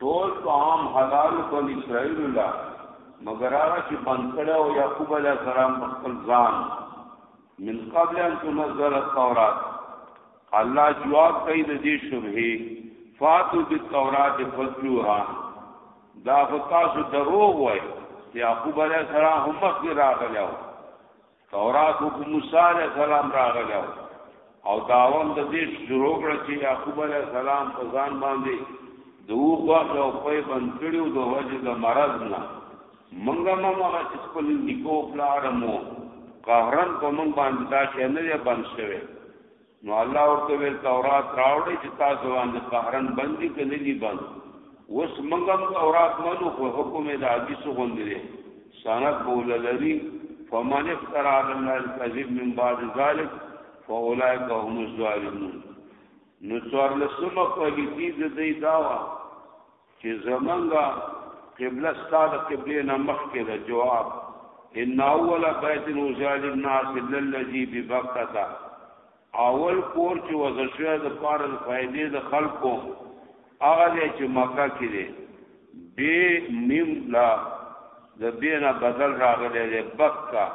ټول طعام حلال بن اسرائیل الله مگر هغه چې بند کړه او یعقوب علیه السلام په خپل ځان من قبل ان تنزل التوراۃ الله جواب کوي د دې شبهه فاتو بالتوراۃ فتلوها دا فتاسو دروغ وای یعقوب علیه السلام هم مخکې راغلی تورات خو موسی علیه السلام راغلی او داوند د دې شروع کړ چې یعقوب علیه السلام په ځان باندې دوه غوښه او په بند کړیو د وجه د مرض نه منګه ما ما چې خپل نکو پلارمو قهرن په من باندې دا شنه بند شوه نو الله ورته ویل تورات راوړی چې تاسو باندې قهرن بندي کنه دي بند وس منګم تورات منو خو حکم د حدیث غوندې دي سند بول لري فمن افترى على الله الكذب من بعد ذلك فاولئك هم الظالمون نو څوار لسمه کوالټي د دې داوا چې زمونږ قبله ستا د قبلې نه مخکې ده جواب ان اول بیت وضع للناس للذي ببکته اول کور چې وضع شوی د پاره د فائدې د خلکو هغه دی چې مکه کې دی به میم لا د بینا بدل راغلی دی بکا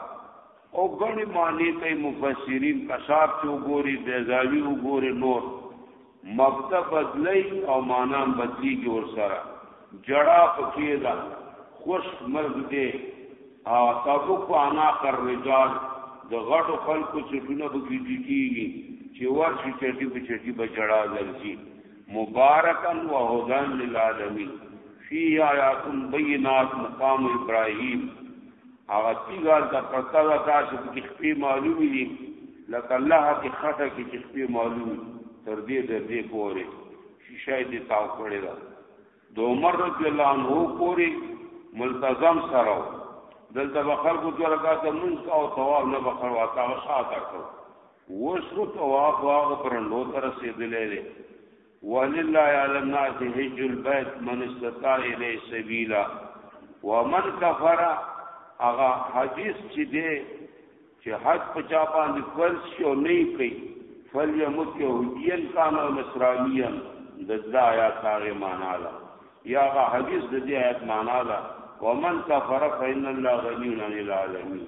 او غنی معنی کوي مفسرین کشاف چې وګوري بیزاوی وګوري نور مبدا بدلۍ او مانا هم بدلېږي ورسره. ژړا پکې ده، خشک مرګ دی، تبک و عناق الرجال، د غټو خلکو څټونه پکې ټيټېږي، چې ورشي چټي په چټي به ژړا درځي. مبارکا و هدی للعالمین فیه آیات بینات مقام ابراهیم. هغه تیګه د پرتا دا تاسو کې خپې معلومې دي لکه الله کې خټه کې چې خپې معلومې تر دې د دې پورې شیشه دې تاو کړی دا د عمر رضی الله عنه پورې ملتزم سره دلته بخر کو تو رکعات منځ او ثواب نه بخر واتا شاته کړ وسو ثواب واغ پرندو تر سیدلې ولله علی الناس حج البيت من استطاع الیه سبیلا ومن کفر هغه حدیث چې دی چې حج په چا باندې فرض شو نه کوي فلیمت یهودین کان او نصرانیان د دې آیات هغه معنا ده یا هغه حدیث د دې آیات معنا ده ومن کفر فإن الله غنی عن العالمین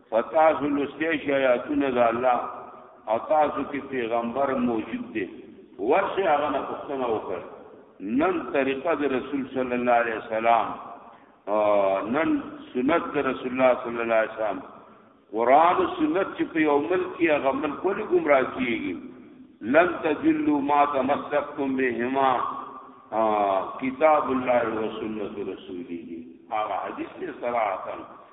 په تاسو لوستې شي آیاتونه د الله او تاسو کې پیغمبر موجود دی ورشه هغه نه پوښتنه وکړ نن طریقه د رسول صلی الله علیه وسلم نن سنت د رسول الله صلی الله علیه وسلم قران او سنت چې په یو ملک کې هغه ملک ولې گمراه کیږي لن تذلوا ما تمسكتم بهما کتاب الله و سنت رسوله هغه حدیث سره راځي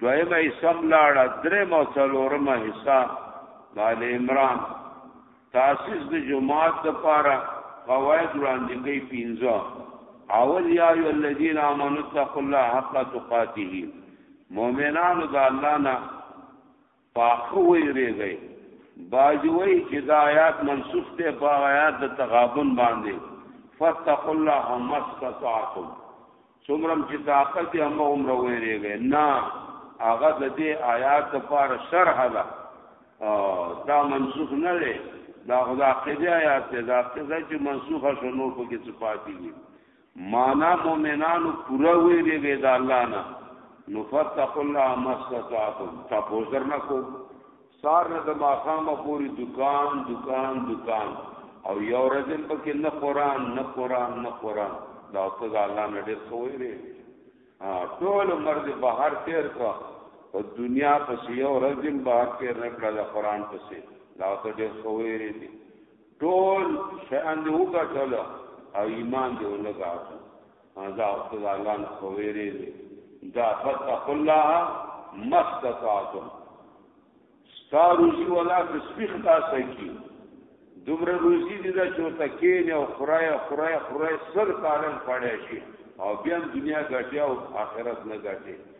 دویمه حصہ ملاړه دریم او څلورمه حصہ دال عمران تاسیس د جماعت د پاره قواعد وړاندې کوي پینځه اول یا ای الذین آمنوا اتقوا الله حق تقاته مؤمنانو د الله نه پاخه ویریږي باج وای چې دا آیات منسوخ ته په آیات د تغابن باندې فتقوا الله ما استطعتم څومره چې طاقت یې هم عمر ویریږي نه هغه د دې آیات لپاره شرح ده دا منسوخ نه دی دا خدا قیده آیات دی دا قیده چې منسوخه شنو په کې څه پاتې دي معنی مؤمنانو پورا ویریږئ د الله نه نو فتقوا الله ما استطعتم تاسو درنه کوم سار نه د ماخامه پوری دکان دکان دکان او یو رجل پکې نه قران نه قران نه قران دا ته د الله نه ډېر خوې لري ټول عمر دې بهر تیر کا او دنیا پسې یو رجل بهر تیر نه کړل قران پسې دا ته ډېر خوې لري ټول شیان دی وګټل او ایمان دی نه غاټو دا خدای الله نه خویری دی دا فتق الله مستطاعتم ستا روزی ولا تسبیح تا سکی دومره روزی دی دا چوتا کین او خورای خورای خورای سر کارن پړی شي او بیا دنیا غټیا او آخرت نه غټي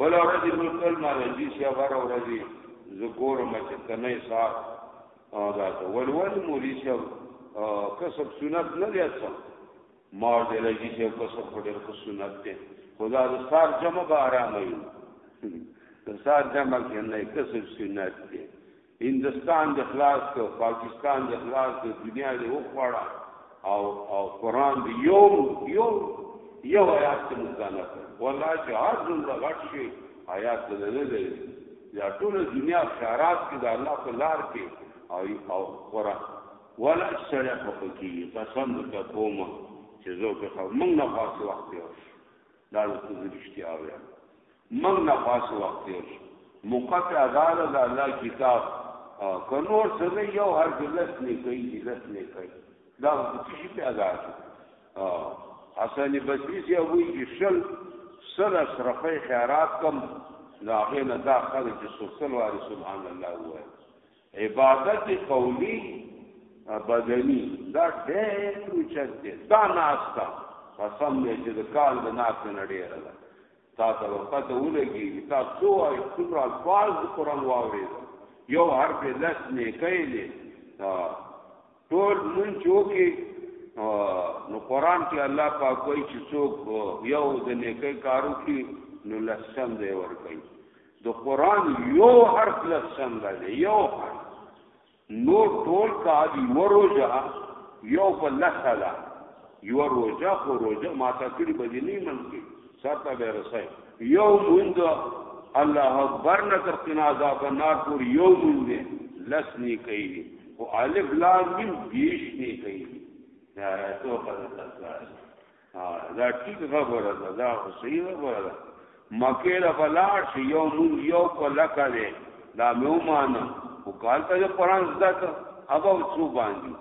بل ورځ نو تل ما رضی سی غره ورځ زګور مچ تنه صاحب او دا ول ول مولوی صاحب کسب سنت نه دی اصل ما دې رضی سی کسب په ډېر سنت دی خدا د سار جمع به آرام وي د سار جمع کې نه کسب سنت دی هندوستان دې خلاص کړ پاکستان دې خلاص کړ دنیا دې وخوړه او او قران دې یو یو یو آیات ته مستانه کړ والله چې هر څومره غټ شي آیات دې نه لري یا ټول دنیا خیرات کې د الله په لار کې او او قران ولا سره په کې قسم ته کومه چې زه په خو موږ نه خاص وخت یو دا د ته رښتیا وایم موږ نه خاص وخت تیر شو مقطع دار د الله کتاب کنور سره یو هر لس نه کوي لس نه کوي دا څه شي په ادا شو حسن بصری سی وی چې شل سل اشرفه خیرات کم لاغه نه دا خلک چې سوسل واري سبحان الله وای عبادت قولی بدنی دا ډېر پروچت دی دا ناستا قسم دې چې د کال د ناس نه ډېر ده تا ته وخت ولګي تا څو اي څومره الفاظ قرآن واوري یو حرف لس نه کېلې ټول مون چوکي نو قرآن کې الله پاک کوئی چې څوک یو د نیکه کارو کې نو لسم دی ور کوي د قران یو حرف لږ څنګه دی یو حرف نو ټول کا دی وروجه یو په لسه ده یو روجه خو روجه ما تا کړی به نه من کې ساته به رسای یو مونږ الله اکبر نه تر قنازا په نار پور یو مونږ لس نه کوي او الف لام میم دیش نه کوي دا تو په تاسو ها دا ټیک خبره ده دا صحیح خبره ده مکه له بلار شي یو مون یو په لکه ده دا مې ومانه او کال ته قرآن زده کړ هغه څو باندې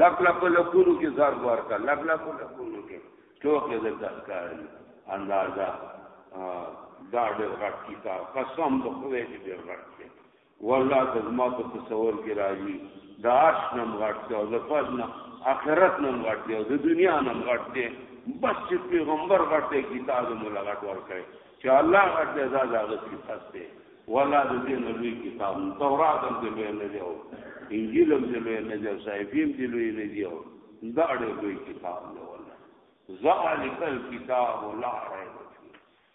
لک لک لکونو کې زار بار کا لک لک لکونو کې ټوکې د دکار اندازا دا ډېر غټ کتاب قسم د خدای دې ډېر غټ والله که زما په تصور کې راځي د عرش نم غټ دی او د فرد نه آخرت نم غټ دی او د دنیا نم غټ دی بس چې پیغمبر غټ دی کتاب مولا غټ ورکړي چې الله غټ دی دا هغه صفات دی ولا د دې نبی کتاب تورات هم دې لوی نه دی او انجیل هم دې لوی نه دی او صحیفیم دې لوی نه دی او دا ډېر لوی کتاب دی ولا ذالک الکتاب لا ریب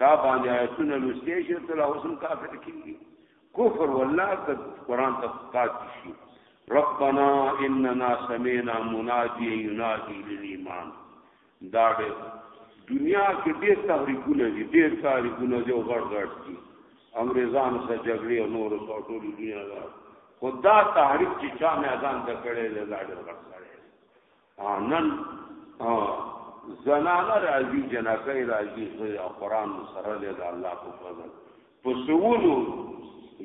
تا باندې آیتونه لوستې شي ته لا اوسم کافر کیږي کفر والله ته قران ته پاتې شي ربنا اننا سمعنا مناديا ينادي للايمان دا دې دنیا کې ډېر تحریکونه دي ډېر تحریکونه دي او غړ غړ دي انګريزانو سره جګړې او نور څه ټول دنیا دا خدا تحریک چې چا میدان ته کړي لاړ غړ نن زنانه راځي جنکه راځي زه قرآن سره له الله په فضل په سوونو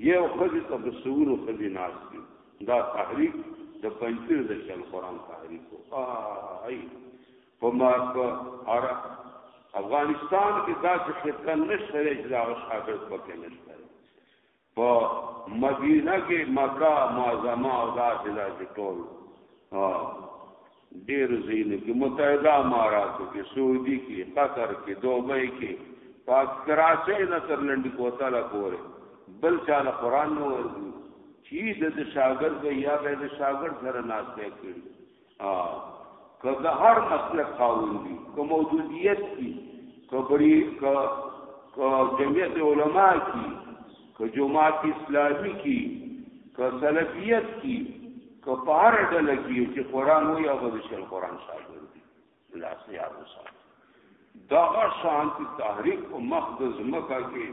یو خدي ته په سوونو خدي ناس دي دا تحریک د پنځیر د شل قرآن تحریک آی په ما په ار افغانستان کې دا چې خطر نشته چې دا شاګرد پکې نشته په مدینه کې مکه معظمه او داسې داسې ټول ډیر زینو کې متحده اماراتو کې سعودي کې قطر کې دوبۍ کې پاک کراچۍ نه تر لنډي کوتله پورې بل چا له قران نو ورځي چې د شاګرد یا به د شاګرد سره ناشته کړي که د هر مسلک خاوند دي که موجودیت دي که بری که که جمعیت علما کی که جماعت اسلامی کی که سلفیت کی که په هر ډله کې چې قران وي هغه د شل قران شاګرد دي لاس یا وسه دغه شانتی تحریک په مقدس مکه کې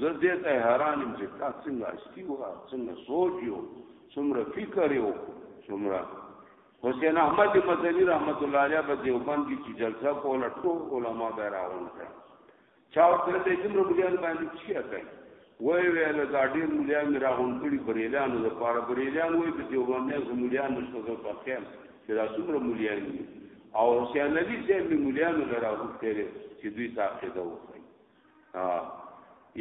زده ته حیران یم چې تا څنګه استی و څنګه سوچ یو څومره فکر یو څومره حسین احمد مدنی رحمت الله علیه په دیوبند کې جلسه کوله ټول علما به راغونډه چا ورته دې دومره مليان باندې چی کوي وای ویل دا ډیر مليان مې راغون کړي بریلیانو د پاره بریلیان وای چې دیوبندې زمولیان نشته زه په خیال چې دا څومره مليان دي او حسین نبی چې مې مليان لرا وکړي چې دوی تاقیده وکړي ها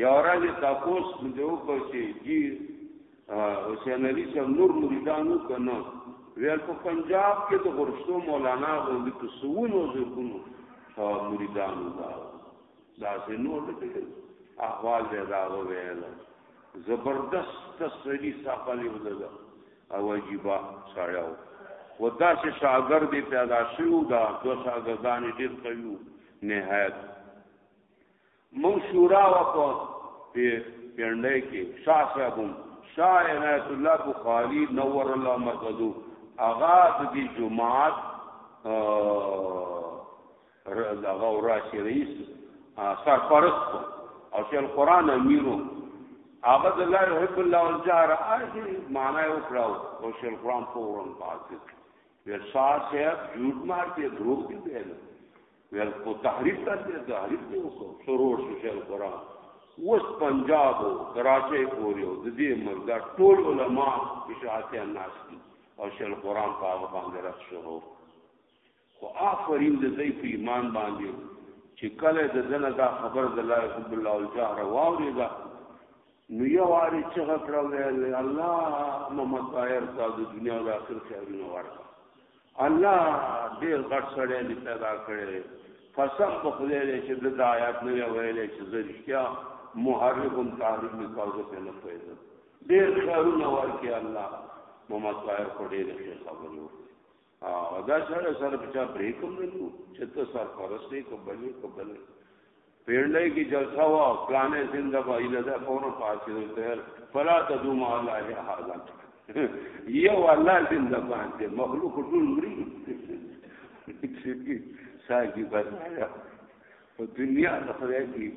یا راځي تاسو مې وکړي چې حسین علی صاحب نور مریدانو کنه ویل په پنجاب کې د غرشتو مولانا غوندي په سونو زرګونو مریدانو دا دا سه نور دې احوال دې دا ویل زبردست تسلی ساقلی ولدا او عجیبا ساړیاو ودا چې شاګرد پیدا شیو دا دو شاګردان ډیر قویو نهایت مونږ شورا وکړو په پنډه کې شاه صاحبم شاه عنایت الله بخاری نور الله مرقدو اغا د دې جماعت دغه راشي رئیس سرپرست او شیخ القرآن امیرو هغه د الله رحب الله الجار اخی معنی او کړو او شیخ القرآن فورن پاتې ویل شاه صاحب جوړ مار کې دروغ دی ویل ویل خو تحریف ته چې تحریف دی اوس شروع شو شل قران اوس پنجاب او کراچۍ پورې او د دې مرګه ټول علما اشاعت الناس دي او شل قران په هغه باندې رات شروع خو آفرین د دې په ایمان باندې چې کله د دنه دا خبر د الله رب الله الجهر واوري دا نو یو واري چغه کړه ویل الله محمد طاهر ته د دنیا د آخر خیرونه ورکړه الله ډیر غټ سړی دی پیدا کړی قسم په خدای دی چې د آیات نه ویلې چې زه رښتیا محرک هم تعریف نه کاوه په نه پیدا ډیر خیرونه ورکړي الله محمد طاهر کو ډیر ښه خبرو او دا سره سره بچا بریکم نه کو چې ته سر پرسته کبلې کبلې پیړلې کی جلسه وا پلانې زنده با اله دا فورا پاسې تر فلا تدوم الله هذا یو الله زنده باندې مخلوق ټول مري ساګي بس په دنیا د خدای کی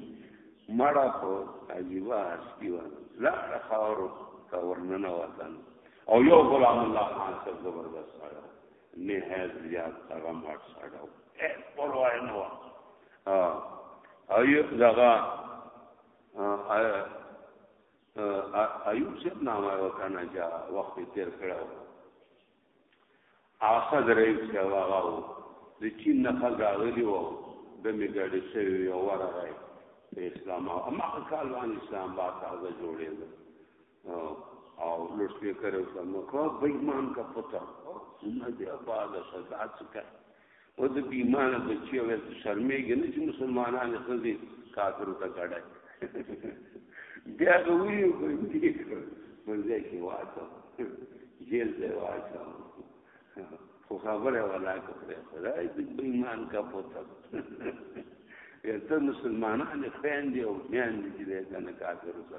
مړه په عجیب هستی و لا خاور کا ورننه وطن او یو غلام الله خان سره زبردست سره نهایت زیات هغه ماټ سره او هیڅ پروا نه و او یو دغه ایوب صاحب نامه وکنه چې وخت تیر کړو آخذ رئیس چې هغه و د چین نه خلک راغلي و د می ګاډي شوی او ورغی په اسلام او ما کال باندې اسلام با تازه جوړېږي او لوټ پی کرو کا مکو بیمان کا پتر نه دی آباد صدا څخه او د بیمان بچی او شرمېږي نه چې مسلمانان خزي کافر ته کړه بیا غوی باندې منځه کې واچو جیل دی واچو خو خبره ولا کړې خدای دې بیمان کا پتر یته مسلمانان خويندې او میان دي چې دا نه کافر ته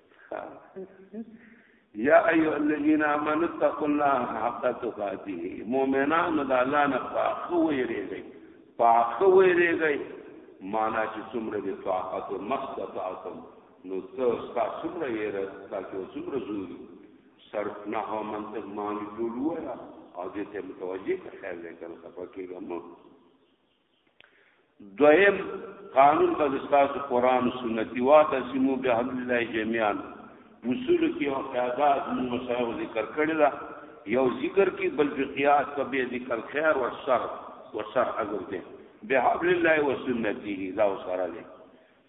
یا ایو الذین آمنوا اتقوا الله حق تقاته مؤمنان د الله نه پاخو ویریږي پاخو ویریږي معنا چې څومره د طاقت او مستطاعتم نو ته ستا څومره یې رستا کې څومره زوري صرف نه هم منطق معنی جوړ وره او دې ته متوجه کړه خیر دې کړه پکې ګمو دویم قانون په استاسو قران او سنت دی واته سیمو به حبل الله جميعا اصول کې او قاعدات موږ مسایو ذکر کړی دا یو ذکر کې بل په قیاس په به ذکر خیر او شر او شر اگر دې به حبل الله او سنته دا سره دې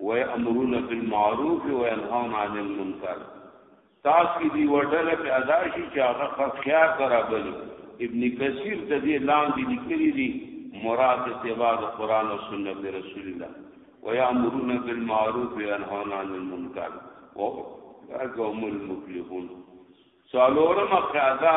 ويأمرون بالمعروف وينهون عن المنکر تاسو دی وډله په ادا شي چې هغه خيار برابري ابن کثیر د دې لاندې لیکلي دي مراد اتباع قرآن او سنت رسول الله ويأمرون بالمعروف وينهون عن المنکر وهم المفلحون څلورم قاعده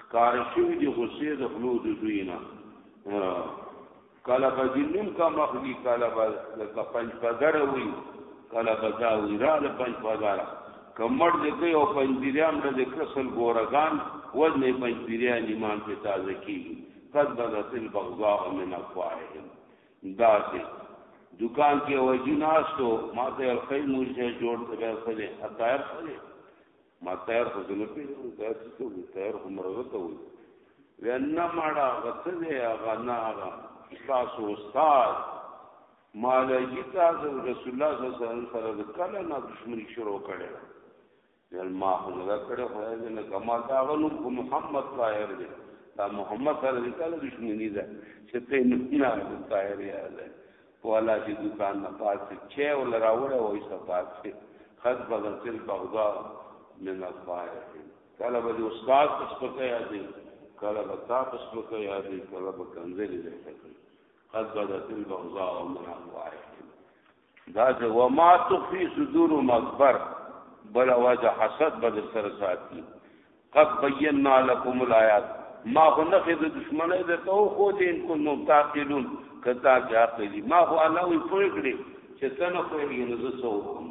ښکاره شوي دي غصې د خلو د دوی نه کله به جنون کا مخوي کله به لکه پنج پګره وي کله به دا وي را له پنج پګره کمر دې کوي او پنج بیریان له دې کسل ګورګان وزنې پنج بیریان ایمان په تازه کیږي قد بدت البغضاء من افواههم دا سي دکان کې وجی ناستو ماته الخی مرشه جوړ ته به خلې حتایر خلې ما تیار خو نه پیژنم دا څه ته وي تیار خو مرغه ته وي وی نه ماړه هغه څه دی هغه نه هغه ستاسو استاد مالجی تاسو رسول الله صلی الله علیه وسلم سره د کله نه دښمنی شروع کړي یل ما خو نه کړه خو یې نه کما دا غنو محمد طاهر دی دا محمد سره د کله دښمنی ده چې ته نه نه طاهر یې والا چې دکان نه پاتې چه ول راوړ او ایسه پاتې قد بدت البغضاء من الطائف کله به استاد پس پکې یادې کله به تا پس پکې یادې کله به کنځلې لکه قد بدت البغضاء من الطائف دا چې وما تخفي صدورهم اکبر بل وجه حسد بدر سره ساتي قد بینا لکم الایات ما خو نخې د دشمنۍ د تو خو دې ان کنتم تعقلون کتا چې عقلی ما خو الله وی پوه کړی چې تنه پوهیږي نو زه څه وکړم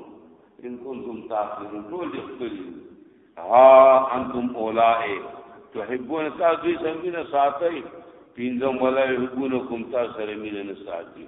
ان کنتم تعقلون ټول دې خپل ها انتم اولائے تحبون تاسو یې سمینه ساتي پینځم ولا یحبونکم تاسو سره مینه نه ساتي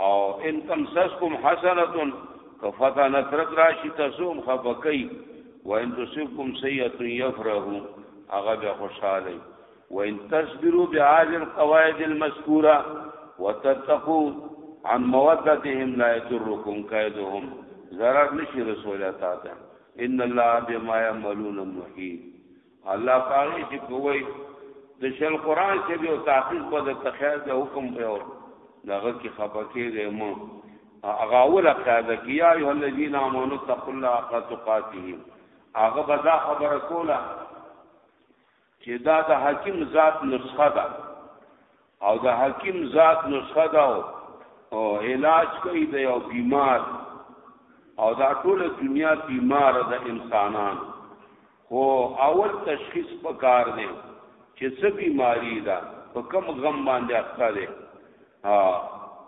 او ان تمسسکم حسنه ففتنت راشی تسوم خفقی و ان تصبکم سیئه یفرحوا هغه به خوشاله و ان تصبروا بعال القواعد المذکوره وتتقوا عن مودتهم لا يضركم كيدهم ضرر نشي رسولتا ته ان الله بما يعملون محيط الله پاره چې کوی د شل قران چې یو تحقیق به د تخیل د حکم په اور دغه کې خپکه دی مو هغه ولا قاعده کې یا ایه الذین آمنوا تقوا الله حق تقاته هغه بدا خبر کولا چې دا د حکیم ذات نسخه ده او د حکیم ذات نسخه دا او علاج کوي د یو بیمار او دا ټول دنیا بیمار د انسانان خو اول تشخیص پکار دی چې څه بیماری ده په کم غم باندې اخته ده ها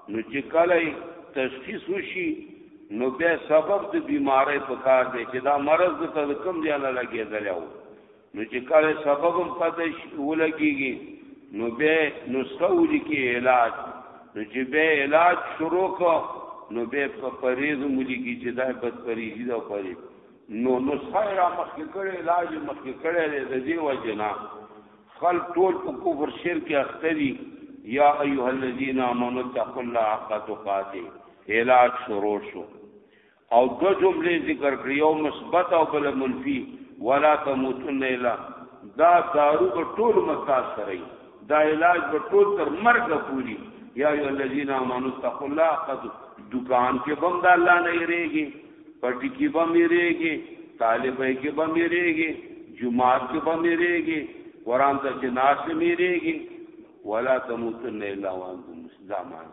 نو چې کله تشخیص وشي نو به سبب د بیماری پکار دی چې دا مرض د کم دی نه لګیدل او نو چې کله سبب هم پته ولګيږي نو به نسخه ولیکي علاج نو چې به علاج شروع کو نو به په پریز مليږي چې دا بد پریزي دا پری نو نسخه را مخکې کړي علاج مخکې کړي د دې وجنا خلق ټول په کفر شرک اخته دي یا ایها الذین آمنوا اتقوا الله حق تقاته علاج شروع شو او دوه جملې ذکر کړې یو مثبت او بل منفي ولا تموتن الا دا دارو په ټول مستاس سره دا علاج په ټول تر مرګ پوری یا ایو الذین آمنوا اتقوا الله قد دکان کې بم د الله نه یریږي پټی کې بم یریږي طالبای کې بم یریږي جمعات کې بم یریږي قران ته جناس کې یریږي ولا تموتن الا وانتم مسلمان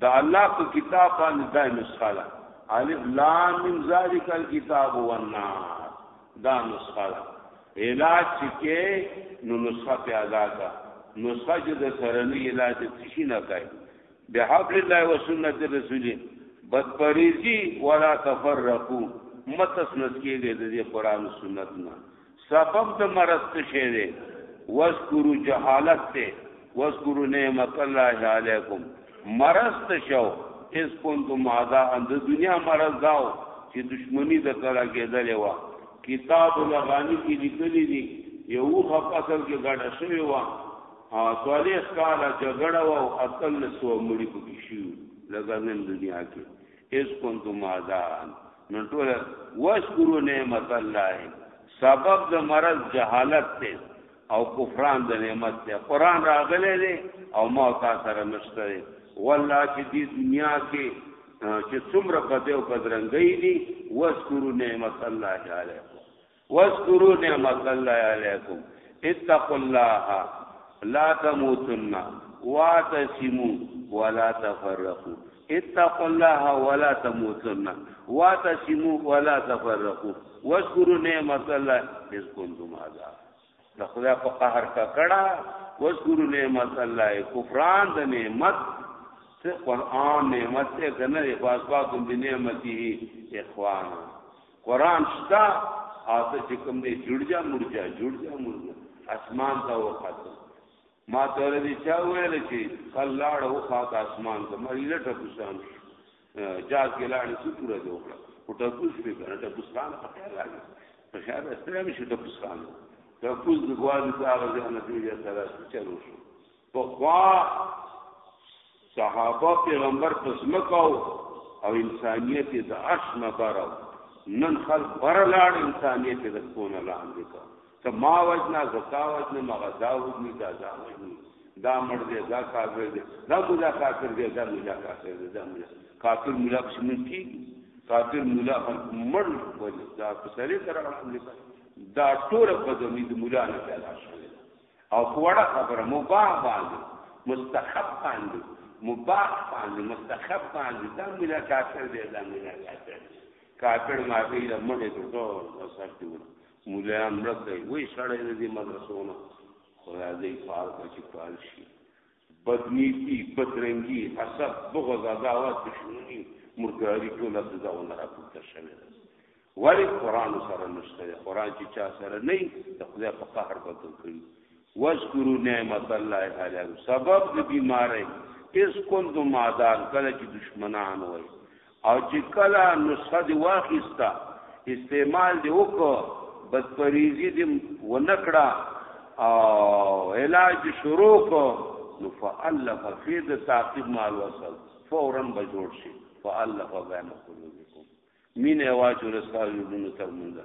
د الله په کتاب باندې دا نسخه ده الف لام من ذالک الكتاب والنار دا نسخه ده علاج چې کې نو نسخه په ادا کا نسخه چې د سرنی علاج تشی نه کوي بحبل الله وسنت رسول بد پریزي ولا تفرقوا متصنت کېږي د قران سنت نه سبب د مرض څه شی دی واذکروا جهالت ته واذکروا نعمت الله علیکم مرض ته شو اس کنتم عذا د دنیا مرض داو چې دشمنی د کړه کېدلې وا کتاب لغانی کې لیکلي دي یو خ فصل کې ګډه شوی و ها صالح کال جګړه و او اصل سو مړي پکې شو لګا نن دنیا کې اس کنتم عذا نو ټول واشکرو نعمت الله سبب د مرض جهالت ته او کفران د نعمت ته قران راغله دي او ما تا سره نشته دي والله چې دې دنیا کې چې څومره پته او پدرنګي دي واشکرو نعمت الله علیکم واذكروا نعمت الله علیکم اتقوا الله لا تموتن واتسموا ولا تفرقوا اتقوا الله ولا تموتن واتسموا ولا تفرقوا واذكروا نعمت الله اذ كنتم اعداء د خدا په قهر کا کړه وذکر نعمت الله کفران د نعمت ته قران نعمت ته کنه خاص پاتو د نعمتي اخوان قران شتا او ته چې کوم دې جوړ جا مړ جا جوړ جا مړ جا اسمان ته وخت ما ته ورته چا ویل چې خل لاړ او خاک اسمان ته مې لټه پوسان جاز کې لاړ څو پورا دی وکړه او ټپوس په کړه ټپوس خان په خیر راغی په خیر راستره مې شو ټپوس خان ټپوس د غوالي ته هغه ځان ته یې سره چلو شو په خوا صحابه پیغمبر په ځمکه او او انسانیت یې د عرش نه بر او نن خلک بر لاړ انسانیت یې د سپونه لاندې کا ته ما وجنا زتا وجنا ما غزا وجنی دا دا وجنی دا مړ دی دا کافر دی دا مولا کافر دی دا مولا کافر دی دا مولا کافر مولا شنو کی کافر مولا مړ وجه دا په سره سره دا ټول په دې مولا نه پیدا شوی او په وړه خبره مباح باندې مستحب باندې مباح باندې مستحب باندې دا ملا کافر دی دا ملا کافر دی کافر ما دی له مړې ته ټول وسر دی مولا مرته وی سړی دې مدرسونه خدای دې فار بچی پال شي بدنیتی، بدرنګی، حسد، بغض، عداوت، دشمنی، مرداری ټول د داونه راپورته شوی دی. ولی قران سره نشته دی قران چې چا سره نه د خدای په قهر بدل کړي واذکروا نعمت الله علیکم سبب د بیماری اس کنتم عادان کله چې دشمنان وای او چې کله نسخه دې واخیسته استعمال دې وکړه بدپریزي دې ونکړه او علاج شروع کو نو فالف فی د تعقیب مال وصل فورا به جوړ شي فالف بین قلوبکم مینه واچو رسالو دونو تر مونږه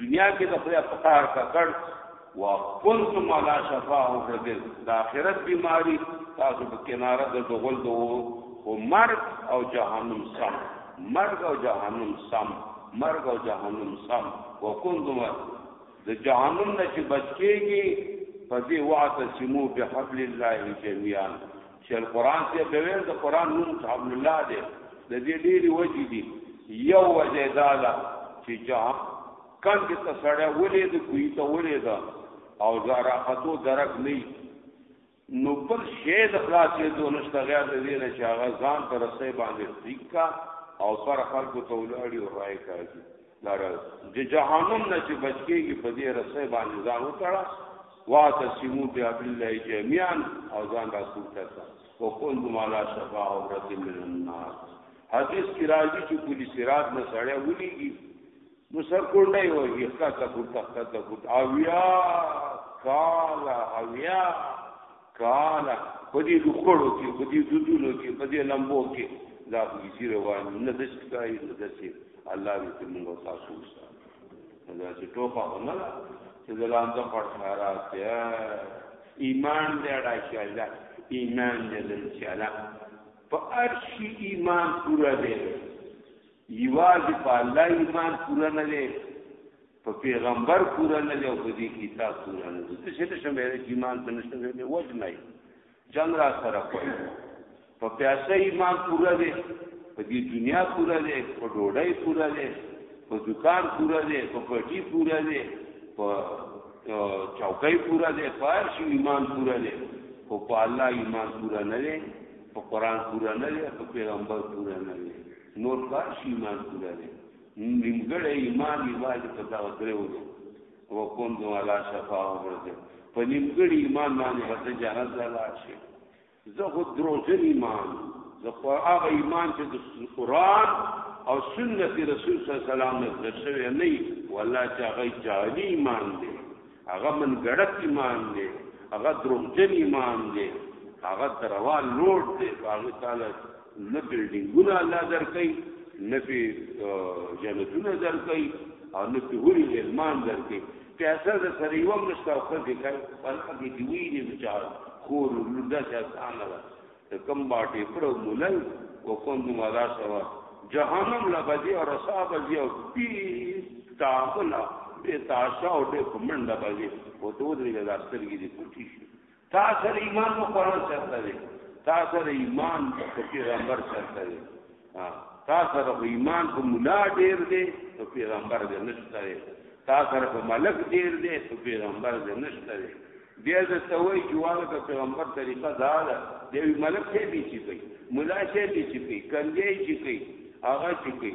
دنیا کې د خدای په قهر ککړ و کنتم علی شفا حفرت د آخرت بیماری تاسو په کناره د دغل دو او مرګ او جهنم سم مرګ او جهنم سم مرګ او جهنم سم و کنتم د جهنم نه چې بچ کېږي په دې وعده سمو به حبل الله جميعا چې القرآن څه به ویل د قرآن نوم حبل الله دی د دې ډېری وجې دي یو وجه دا ده چې جهان کند ته سړی ولې د کوی ته ولې ده او زارا خطو درک نه نو پر شی د خلاصې دو نشته غیر د دې نه چې هغه ځان پر سه باندې فکا او پر خلکو ته ولاړی او راي کوي دار د جهنم نه چې بچ کېږي په دې رسې باندې ځان وتړه واعتصموا بحبل الله جميعا او ځان را پورته کړه وكنتم على شفا حفرة من النار حدیث کی راځي چې کلی صراط نه سړی ولېږي نو سر کونډه یو یخته کا پورته کا او یا کالا او یا کاله په دې لوخړو کې په دې دودونو کې په دې لمبو کې دا ویسی روان نه د شکای نه د سي الله دې موږ تاسو وسه دا چې ټوپه نه چې دلان ته پړ خیرات ایمان دې اړه شي الله ایمان دې دل شي الله په ارشي ایمان پورا دې یوازې په الله ایمان پورا نه دې په پیغمبر پورا نه دی او په دې کتاب پورا نه دی څه چې شمه یې ایمان ته نشته دی وجنه جنگ را سره کوي په پیاسه ایمان پورا دی په دې دنیا پورا دی په ډوډۍ پورا دی په دکان پورا دی په پټي پورا دی په چوکۍ پورا دی په هر شي ایمان پورا دی خو په الله ایمان پورا نه دی په قران پورا نه دی په پیغمبر پورا نه دی نور په شي ایمان پورا دی نیمګړی ایمان یوازې په دغه درېو دی وکوند علا شفا وګرځي په نیمګړی ایمان باندې هغه جنت ته لاړ شي زه خو دروغجن ایمان زه خو هغه ایمان چې د قرآن او سنت رسول صلی الله علیه وسلم نه زده شوی نه والله چې هغه جعلي ایمان دی هغه من ګړک ایمان دی هغه دروغجن ایمان دی هغه دروا لوټ دی هغه تعالی نه بلډینګونه الله درکې نه په جنتونه درکې او نه په هوري ایمان درکې پیسې د سره یو مشته او خځه کوي ولکه دې دوی نه بچار خور لودا چې آسان ده ته کم باټي پر مولای او کوم مالا سوا جهنم لا بځي او رسا بځي او پی تاغلا به تاشا او دې کومنده بځي او دوی دې لاسترګي دې پټی شي تا سره ایمان په قران چرته دی تا سره ایمان په پیغمبر چرته دی تا سره ایمان په مولا ډیر دی په پیغمبر دې نشته دی تا سره په ملک ډیر دی په پیغمبر دې نشته دی بیا د توي جواب د پیغمبر طریقه دا ده دی ملک ته بي چي کوي مولا ته بي چي کوي کنده چي کوي هغه چي کوي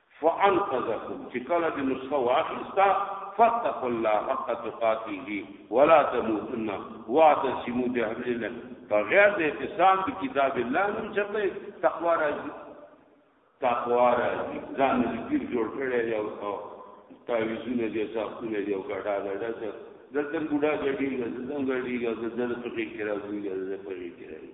فانقذکم چې کله دې نسخه واخیستا فاتقوا الله حق تقاته ولا تموتن واعتصموا بحبل الله بغیر د اعتصام په کتاب الله نوم چته تقوا راځي تقوا راځي ځان دې پیر جوړ کړی دی او تعویذونه دې ځاپونه دې او ګډا ګډا څه دلته ګډا ګډي ځان ګډي ځان ته کې راځي ځان ته کې راځي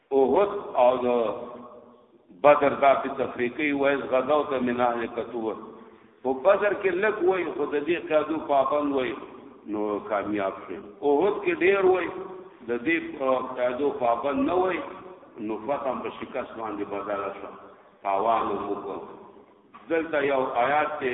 اوحد او د بدر دا په تفریقی وایز غزاو ته من اهل کتوه په بدر کې لک وای خو د دې قیادو پابند وای نو کامیاب شي اوحد کې ډیر وای د دې قیادو پابند نه وای نو فتح په شکست باندې بدل شو تاوان وکړ دلته یو آیات ته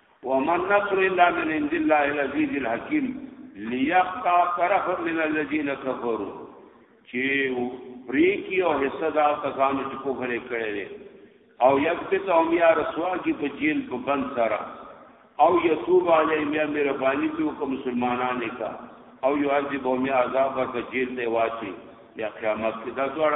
وما النصر الا من عند الله العزيز الحكيم ليقطع طرف من الذين كفروا چې پری کی او حصہ دا کسان چې کفر کړي او یکبت او میا رسوا کی په جیل په بند سره او یتوب علی میا مهربانی تو کو مسلمانانه کا او یعذب او میا عذاب ورته جیل ته واچي یا قیامت کې دا ډول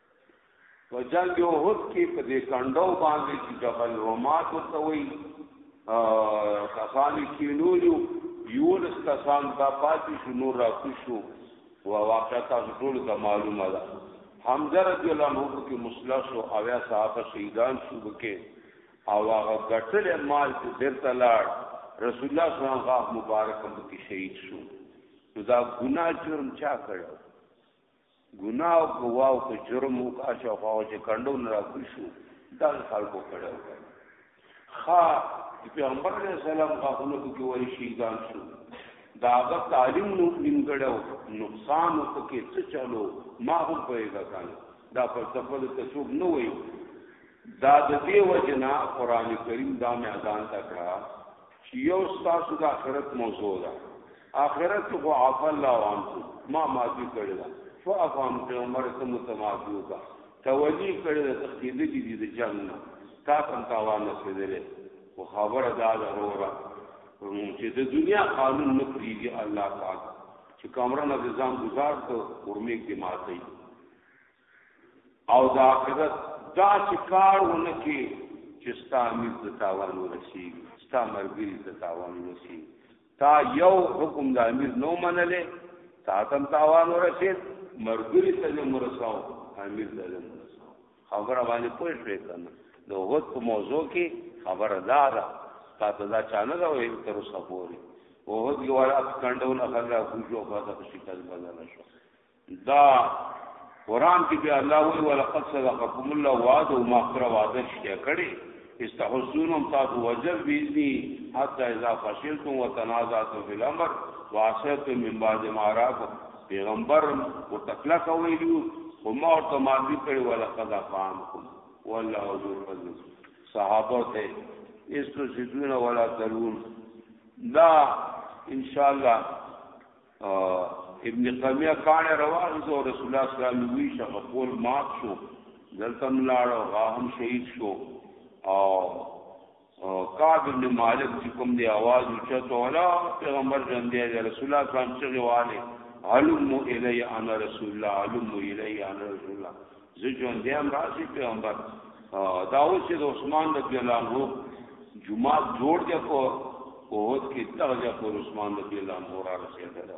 په جنگ احد کې په دې کندو باندې چې جبل رومات ورته وي کسانی کینولو یولس کسان دا پاتې شو نور را کوشو او واقعا تاسو ټول ته معلومه ده حمزه رضی الله عنه کې مسلح شو او یا صحابه شهیدان شو بکې او هغه ګټل مال چې درته لاړ رسول الله صلی الله علیه وسلم مبارک هم کې شهید شو دا ګناه جرم چا کړو ګناه او ګواو کو جرم او کا چې خو چې کندو نه راکوي شو دا خلکو کړو خا پیغمبر علیہ السلام غاونه کې وایي شهیدان شو دا غ تعلیم نو نیمګړو نقصان او کې څه چلو ما هم پوهیږه کان دا فلسفه د تسوب نه وایي دا د دې وجنا قران کریم دا میدان تکړه چې یو ستاسو د آخرت موضوع ده اخرت کې خو عفا الله عنکم ما معافي کړې ده فاعف عن عمر ته متمافي وکړه توجی کړې ده تقیده کې دي د جنگ نه تا تم تاوان نه سیدلې خو خبره دا ده وروره چې د دنیا قانون نه پریږي الله پاک چې کمره نه ځان گزار ته ورمیګ دي ماتي او د آخرت دا چې کار ونه کې چې ستا امید د تاوان ورسیږي ستا مرګري د تاوان ورسیږي تا یو حکم د امیر نو منلې تا تم تاوان ورسید مرګری ته دې مرساو امیر ته دې مرساو خبره باندې پوه شوې کنه د وخت په موضوع کې خبره دا ده تا ته دا چانه دا وې تر اوسه پورې وو د یو اپ کندونه خلک خوشو په تاسو شکل بدل شو دا قران کې بیا الله وی ولقد صدقكم الله وعده ما پر وعده شته کړي استحسونهم تاسو وجل بیزنی حتی اذا فشلتم وتنازعتم في الامر وعصيتم من بعد ما راكم پیغمبر متکلک ویلو خو ما ورته ماضی کړي ولقد فهمكم والله ذو فضل صحابه ته استو سدون ولا تلون دا ان شاء الله ابن قمیه کان روان زو رسول الله صلی الله علیه وسلم وی شغه قول مات شو دلتم لاړ او غاهم شهید شو او کعب ابن مالک چې کوم دی आवाज اوچته ولا پیغمبر جن دی رسول الله صلی الله علیه وسلم چې واله علم الی انا رسول الله علم الی انا رسول الله زه ژوند یم راځي پیغمبر دا اوس چې د عثمان رضی الله عنه جمعه جوړ دی په اوهد کې تغزه پر عثمان رضی الله عنه را رسیدل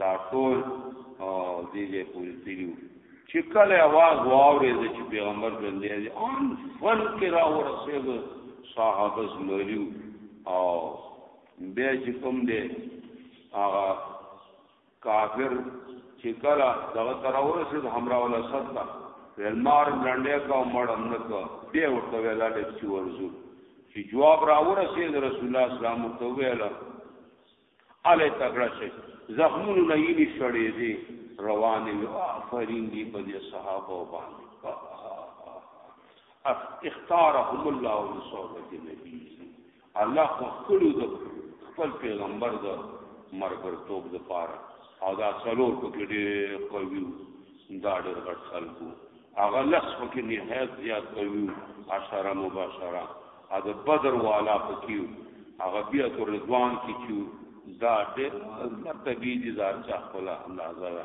دا ټول دیږي پوری تیریو چې کله आवाज واورې چې پیغمبر ژوند دی ان فن کې را ورسېد صحابه زمریو او بیا چې کوم دی هغه کافر چې کله دغه سره ورسېد همراه الاسد ته ویل مار لنډې کا مړم نه کا بیا ورته ویل لږ چې ورزو چې جواب را ورسېد رسول الله اسلام ته ویل اله تکړه شي زخمونو نه یې شړې دي روانې آفرین دي په دې صحابه باندې اختارهم الله لصحبه نبی الله خو خپل د خپل پیغمبر د مرګرتوب د پاره او دا څلور په کې ډېر قوي دا ډېر غټ خلکو هغه لس په کې نهایت زیات قوي عشره مباشره ا د بدر والا په کې هغه بیا تر رضوان کې چې دا ډېر مرتبه دي دا چې خپل اندازه ده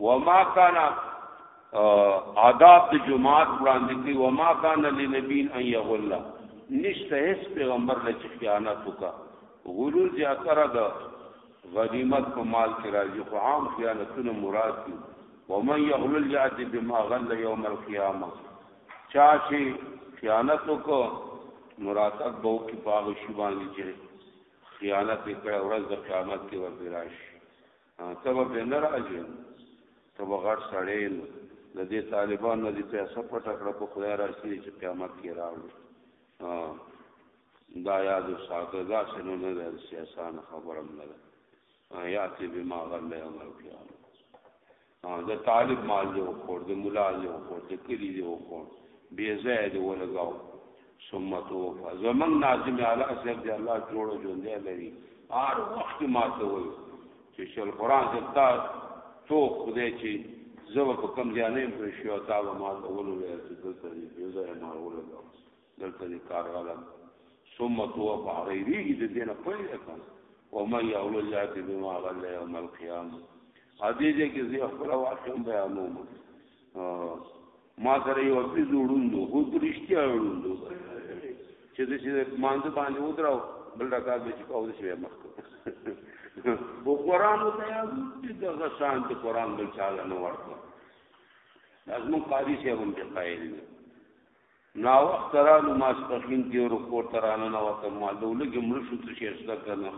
وما كان آداب د جماعت وړاندې کوي وما كان لنبي ان يغل نشته هیڅ پیغمبر له خیانت وکا غرور زیاتره ده غنیمت په مال کې راځي خو عام خیانتونه مراد دي ومن یغلل یاتی بما غل یوم القیامه چا چې خیانت وکړ مراتب به کې باغ شی باندې چې خیانت کړه ورځ د قیامت کې ورته راشي ته به بیا نه راځې ته به غټ سړی نو د دې طالبان نه دې پیسه پټه کړه په خدای راسي چې قیامت کې راوړي دا یاد ساته دا شنو نه ده سیاسان خبرم نه ده یاتی بما غل یوم القیامه دا طالب مال دی خور د مولا دی خور د کلی دی خور بی زید ولګاو ثم توفى زمن ناظم اعلی صاحب دی الله جوړ ژوندې لري هر وخت ما ته وایي چې شل قران زتا تو خدای چې زو په کم ځای نه پر شو تا و ما ته ولولې چې دلته دې یو ځای ما ولولې دلته دې کار غلم ثم توفى غیری دې دینه پوهه کړ او ما یعول الله بما غل یوم القیامه حدیث کې زه خپل واقعم بیانوم ما سره یو خپل جوړوندو هو په رښتیا جوړوندو چې د شي مانځ باندې ودراو بل رکعت به چې کو د شي مخ کو قرآن ته یا د غشان ته قرآن بل چاله نه ورته لازم قاری شه هم کې قائل دي نا وخت را نو ماسپخین کې ورو ترانه نه وته ما دولګي مرشد شي څه کنه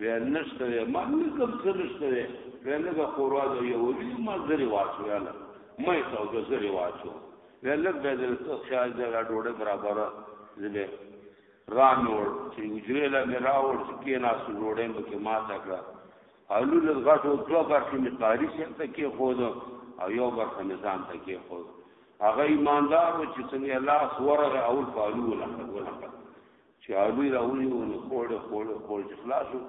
وی نشته دی ما نه کوم څه نشته دی وی نه به خورا دی یو وی ما زری واچو یاله مې تاو د زری واچو وی لږ به د څه خیال دی را ډوړې برابر زبه رانور چې وجره لا مې راور چې کې ناس ډوړې مې کې ما تا کړه اولو لږ غټو دوه برخې مې قاری شه ته کې خو او یو برخه نظام ته کې خو هغه ایماندار و چې څنګه الله سورغه اول فالو ولا ولا چې هغوی راوړي وو نو خوړه خوړه خوړه چې خلاص وو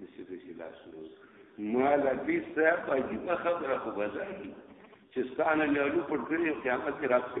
د سیدو چې لاس وو ما لبي صاحب عجیبه خبره خو بځای چې ستانه مې الو پټ کړی قیامت کې راځي